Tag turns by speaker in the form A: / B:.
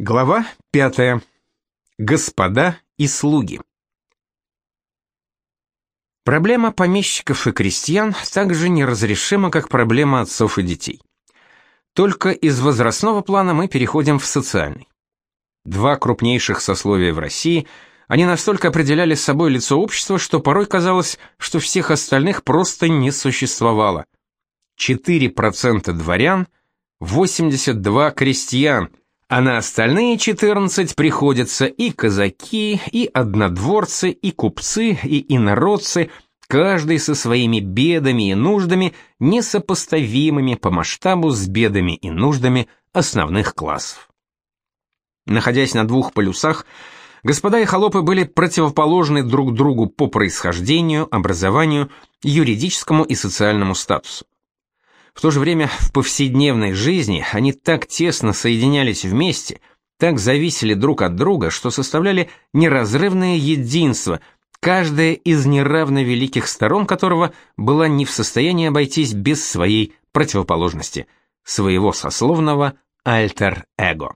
A: Глава 5. Господа и слуги. Проблема помещиков и крестьян также неразрешима, как проблема отцов и детей. Только из возрастного плана мы переходим в социальный. Два крупнейших сословия в России, они настолько определяли собой лицо общества, что порой казалось, что всех остальных просто не существовало. 4% дворян, 82 крестьян – а на остальные 14 приходятся и казаки, и однодворцы, и купцы, и инородцы, каждый со своими бедами и нуждами, несопоставимыми по масштабу с бедами и нуждами основных классов. Находясь на двух полюсах, господа и холопы были противоположны друг другу по происхождению, образованию, юридическому и социальному статусу. В то же время в повседневной жизни они так тесно соединялись вместе, так зависели друг от друга, что составляли неразрывное единство, каждая из неравно великих сторон которого была не в состоянии обойтись без своей противоположности, своего сословного альтер-эго.